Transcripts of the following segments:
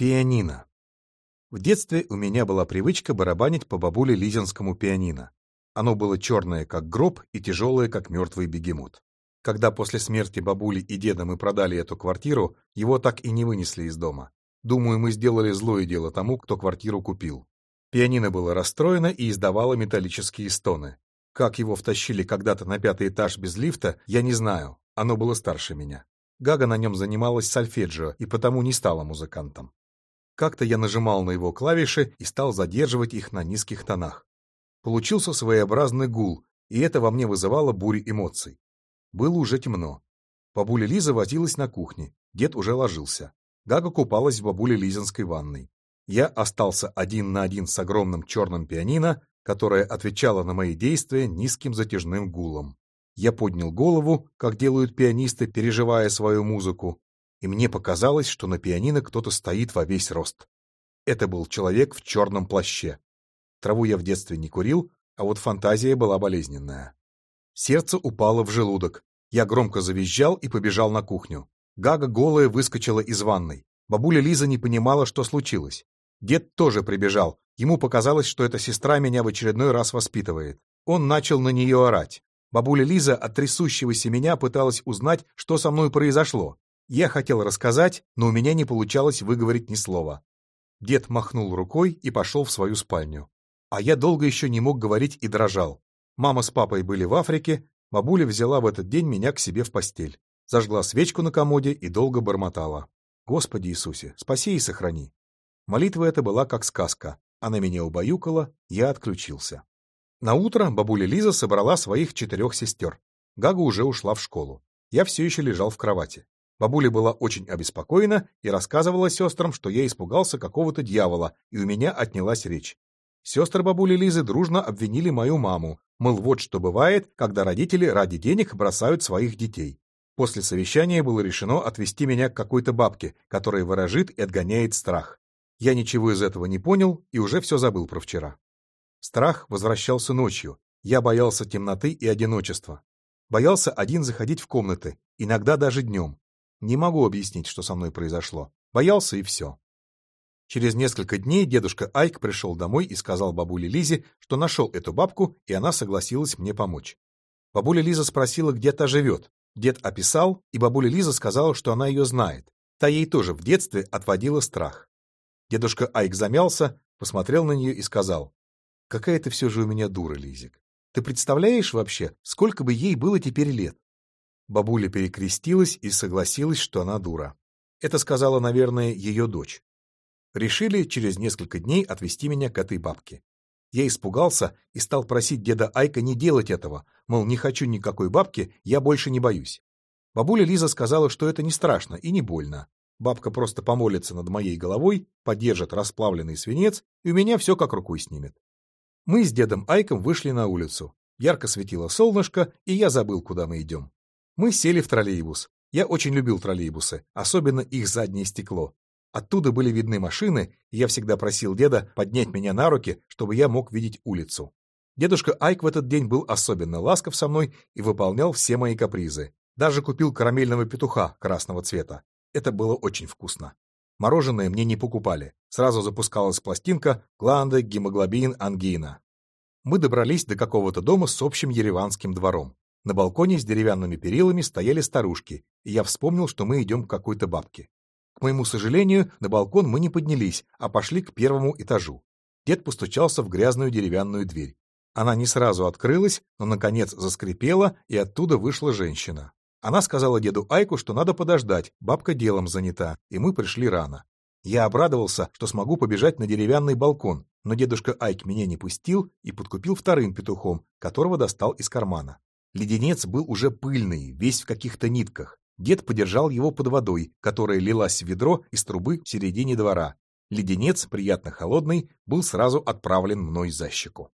Пианино. В детстве у меня была привычка барабанить по бабуле Лизинскому пианино. Оно было черное, как гроб, и тяжелое, как мертвый бегемот. Когда после смерти бабули и деда мы продали эту квартиру, его так и не вынесли из дома. Думаю, мы сделали злое дело тому, кто квартиру купил. Пианино было расстроено и издавало металлические стоны. Как его втащили когда-то на пятый этаж без лифта, я не знаю, оно было старше меня. Гага на нем занималась сольфеджио и потому не стала музыкантом. Как-то я нажимал на его клавиши и стал задерживать их на низких тонах. Получился своеобразный гул, и это во мне вызывало бурю эмоций. Было уже темно. Бабуля Лиза возилась на кухне, дед уже ложился. Гага купалась в бабуле Лизинской ванной. Я остался один на один с огромным черным пианино, которое отвечало на мои действия низким затяжным гулом. Я поднял голову, как делают пианисты, переживая свою музыку, и мне показалось, что на пианино кто-то стоит во весь рост. Это был человек в черном плаще. Траву я в детстве не курил, а вот фантазия была болезненная. Сердце упало в желудок. Я громко завизжал и побежал на кухню. Гага голая выскочила из ванной. Бабуля Лиза не понимала, что случилось. Дед тоже прибежал. Ему показалось, что эта сестра меня в очередной раз воспитывает. Он начал на нее орать. Бабуля Лиза от трясущегося меня пыталась узнать, что со мной произошло. Я хотел рассказать, но у меня не получалось выговорить ни слова. Дед махнул рукой и пошел в свою спальню. А я долго еще не мог говорить и дрожал. Мама с папой были в Африке, бабуля взяла в этот день меня к себе в постель. Зажгла свечку на комоде и долго бормотала. «Господи Иисусе, спаси и сохрани». Молитва эта была как сказка. Она меня убаюкала, я отключился. На утро бабуля Лиза собрала своих четырех сестер. Гага уже ушла в школу. Я все еще лежал в кровати. Бабуля была очень обеспокоена и рассказывала сестрам, что я испугался какого-то дьявола, и у меня отнялась речь. Сестры бабули Лизы дружно обвинили мою маму, мол, вот что бывает, когда родители ради денег бросают своих детей. После совещания было решено отвезти меня к какой-то бабке, которая выражит и отгоняет страх. Я ничего из этого не понял и уже все забыл про вчера. Страх возвращался ночью. Я боялся темноты и одиночества. Боялся один заходить в комнаты, иногда даже днем. Не могу объяснить, что со мной произошло. Боялся и все. Через несколько дней дедушка Айк пришел домой и сказал бабуле Лизе, что нашел эту бабку, и она согласилась мне помочь. Бабуля Лиза спросила, где та живет. Дед описал, и бабуля Лиза сказала, что она ее знает. Та ей тоже в детстве отводила страх. Дедушка Айк замялся, посмотрел на нее и сказал, «Какая ты все же у меня дура, Лизик. Ты представляешь вообще, сколько бы ей было теперь лет? Бабуля перекрестилась и согласилась, что она дура. Это сказала, наверное, ее дочь. Решили через несколько дней отвезти меня к этой бабке. Я испугался и стал просить деда Айка не делать этого, мол, не хочу никакой бабки, я больше не боюсь. Бабуля Лиза сказала, что это не страшно и не больно. Бабка просто помолится над моей головой, подержит расплавленный свинец, и у меня все как рукой снимет. Мы с дедом Айком вышли на улицу. Ярко светило солнышко, и я забыл, куда мы идем. Мы сели в троллейбус. Я очень любил троллейбусы, особенно их заднее стекло. Оттуда были видны машины, и я всегда просил деда поднять меня на руки, чтобы я мог видеть улицу. Дедушка Айк в этот день был особенно ласков со мной и выполнял все мои капризы. Даже купил карамельного петуха красного цвета. Это было очень вкусно. Мороженое мне не покупали. Сразу запускалась пластинка «Гланды, гемоглобин, ангина». Мы добрались до какого-то дома с общим ереванским двором. На балконе с деревянными перилами стояли старушки, и я вспомнил, что мы идем к какой-то бабке. К моему сожалению, на балкон мы не поднялись, а пошли к первому этажу. Дед постучался в грязную деревянную дверь. Она не сразу открылась, но, наконец, заскрипела, и оттуда вышла женщина. Она сказала деду Айку, что надо подождать, бабка делом занята, и мы пришли рано. Я обрадовался, что смогу побежать на деревянный балкон, но дедушка Айк меня не пустил и подкупил вторым петухом, которого достал из кармана. Леденец был уже пыльный, весь в каких-то нитках. Дед подержал его под водой, которая лилась в ведро из трубы в середине двора. Леденец, приятно холодный, был сразу отправлен мной за щеку.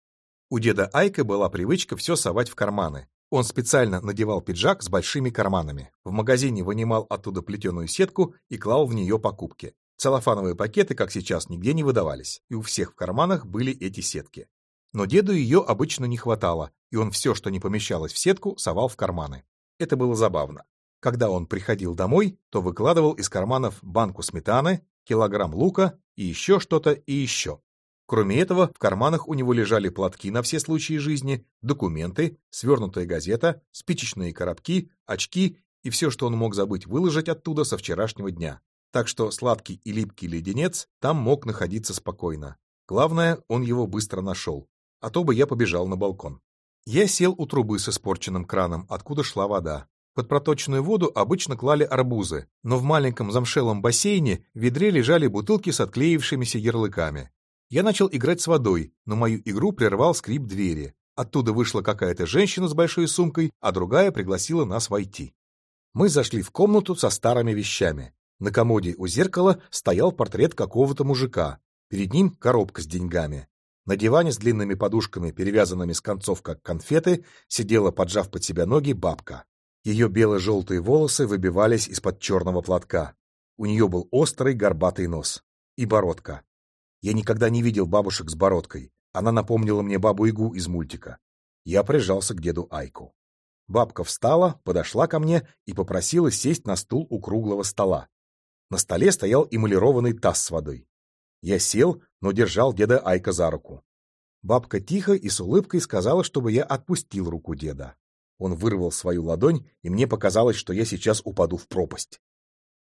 У деда Айка была привычка все совать в карманы. Он специально надевал пиджак с большими карманами. В магазине вынимал оттуда плетеную сетку и клал в нее покупки. Целлофановые пакеты, как сейчас, нигде не выдавались, и у всех в карманах были эти сетки. Но деду ее обычно не хватало, и он все, что не помещалось в сетку, совал в карманы. Это было забавно. Когда он приходил домой, то выкладывал из карманов банку сметаны, килограмм лука и еще что-то и еще. Кроме этого, в карманах у него лежали платки на все случаи жизни, документы, свернутая газета, спичечные коробки, очки и все, что он мог забыть выложить оттуда со вчерашнего дня. Так что сладкий и липкий леденец там мог находиться спокойно. Главное, он его быстро нашел. А то бы я побежал на балкон. Я сел у трубы с испорченным краном, откуда шла вода. Под проточную воду обычно клали арбузы, но в маленьком замшелом бассейне в ведре лежали бутылки с отклеившимися ярлыками. Я начал играть с водой, но мою игру прервал скрип двери. Оттуда вышла какая-то женщина с большой сумкой, а другая пригласила нас войти. Мы зашли в комнату со старыми вещами. На комоде у зеркала стоял портрет какого-то мужика. Перед ним коробка с деньгами. На диване с длинными подушками, перевязанными с концов как конфеты, сидела, поджав под себя ноги, бабка. Ее бело-желтые волосы выбивались из-под черного платка. У нее был острый горбатый нос. И бородка. Я никогда не видел бабушек с бородкой. Она напомнила мне бабу-ягу из мультика. Я прижался к деду Айку. Бабка встала, подошла ко мне и попросила сесть на стул у круглого стола. На столе стоял эмалированный таз с водой. Я сел, но держал деда Айка за руку. Бабка тихо и с улыбкой сказала, чтобы я отпустил руку деда. Он вырвал свою ладонь, и мне показалось, что я сейчас упаду в пропасть.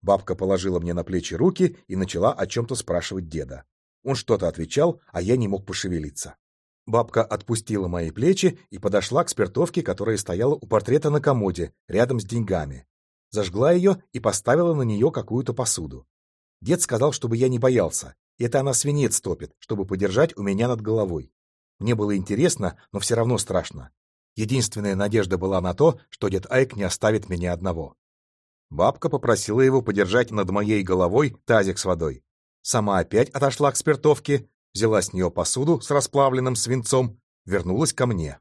Бабка положила мне на плечи руки и начала о чем-то спрашивать деда. Он что-то отвечал, а я не мог пошевелиться. Бабка отпустила мои плечи и подошла к спиртовке, которая стояла у портрета на комоде, рядом с деньгами. Зажгла ее и поставила на нее какую-то посуду. Дед сказал, чтобы я не боялся. Это она свинец топит, чтобы подержать у меня над головой. Мне было интересно, но все равно страшно. Единственная надежда была на то, что дед Айк не оставит меня одного. Бабка попросила его подержать над моей головой тазик с водой. Сама опять отошла к спиртовке, взяла с нее посуду с расплавленным свинцом, вернулась ко мне.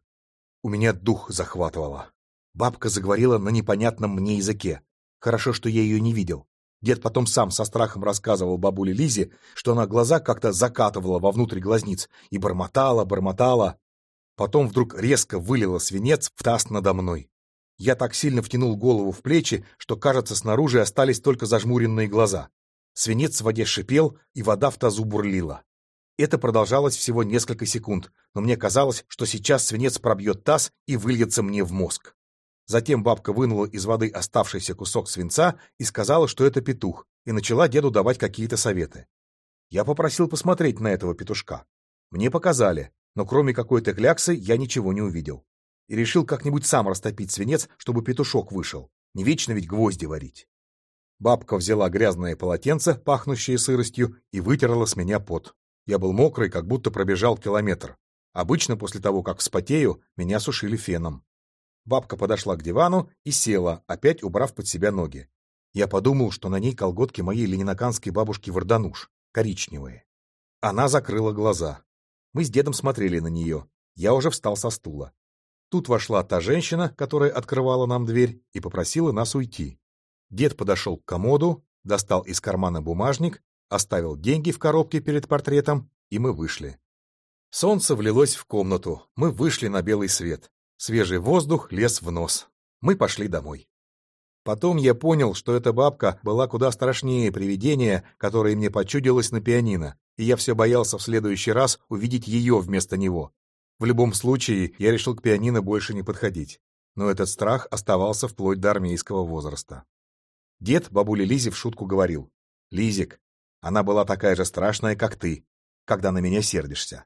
У меня дух захватывало. Бабка заговорила на непонятном мне языке. Хорошо, что я ее не видел. Дед потом сам со страхом рассказывал бабуле Лизе, что она глаза как-то закатывала вовнутрь глазниц и бормотала, бормотала. Потом вдруг резко вылила свинец в таз надо мной. Я так сильно втянул голову в плечи, что, кажется, снаружи остались только зажмуренные глаза. Свинец в воде шипел, и вода в тазу бурлила. Это продолжалось всего несколько секунд, но мне казалось, что сейчас свинец пробьет таз и выльется мне в мозг. Затем бабка вынула из воды оставшийся кусок свинца и сказала, что это петух, и начала деду давать какие-то советы. Я попросил посмотреть на этого петушка. Мне показали, но кроме какой-то кляксы я ничего не увидел. И решил как-нибудь сам растопить свинец, чтобы петушок вышел. Не вечно ведь гвозди варить. Бабка взяла грязное полотенце, пахнущее сыростью, и вытерла с меня пот. Я был мокрый, как будто пробежал километр. Обычно после того, как вспотею, меня сушили феном. Бабка подошла к дивану и села, опять убрав под себя ноги. Я подумал, что на ней колготки моей ленинаканской бабушки Вардануш, коричневые. Она закрыла глаза. Мы с дедом смотрели на нее. Я уже встал со стула. Тут вошла та женщина, которая открывала нам дверь, и попросила нас уйти. Дед подошел к комоду, достал из кармана бумажник, оставил деньги в коробке перед портретом, и мы вышли. Солнце влилось в комнату, мы вышли на белый свет. Свежий воздух лез в нос. Мы пошли домой. Потом я понял, что эта бабка была куда страшнее привидения, которое мне почудилось на пианино, и я все боялся в следующий раз увидеть ее вместо него. В любом случае, я решил к пианино больше не подходить. Но этот страх оставался вплоть до армейского возраста. Дед бабуле Лизе в шутку говорил. «Лизик, она была такая же страшная, как ты, когда на меня сердишься».